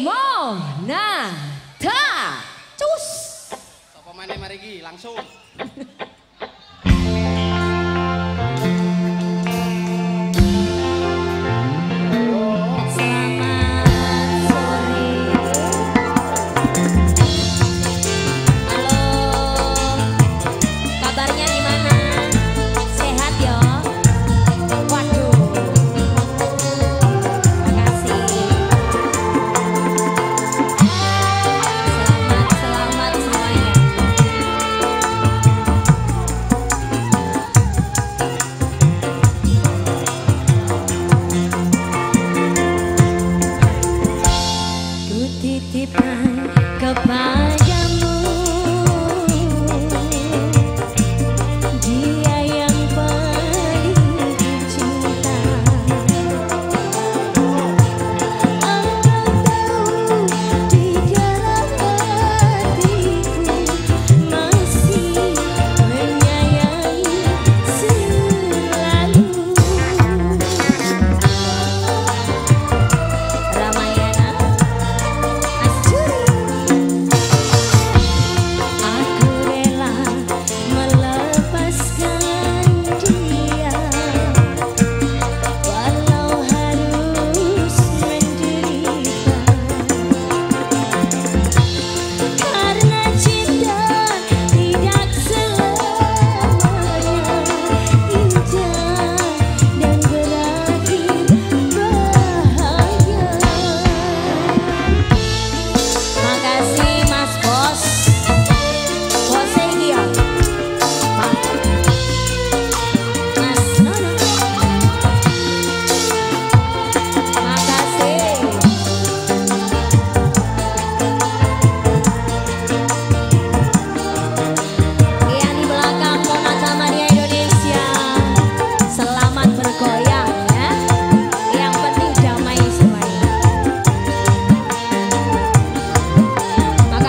Monata. Cus. Sopo maneh mari langsung.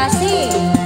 titipkan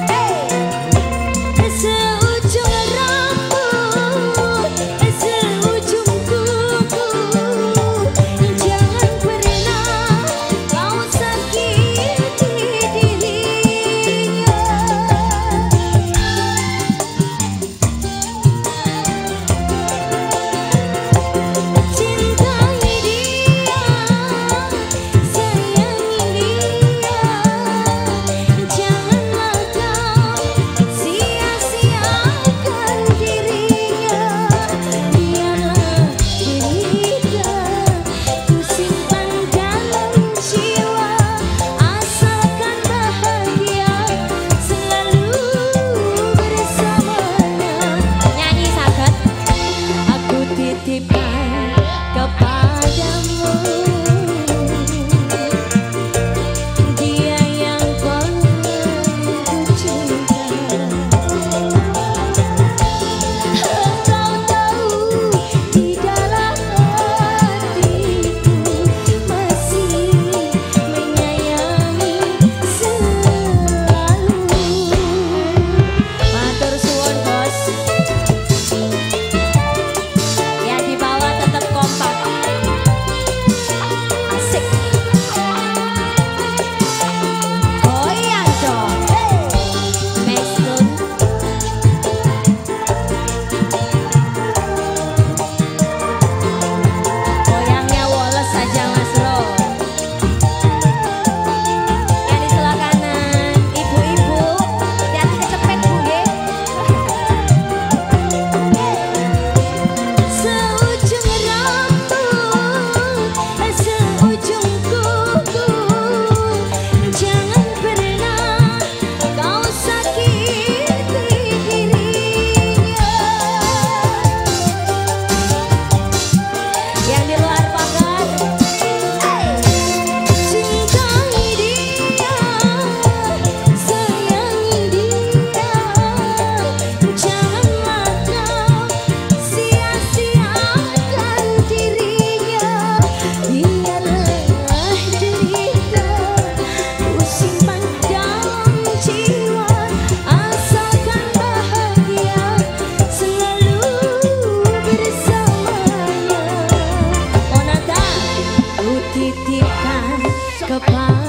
kepala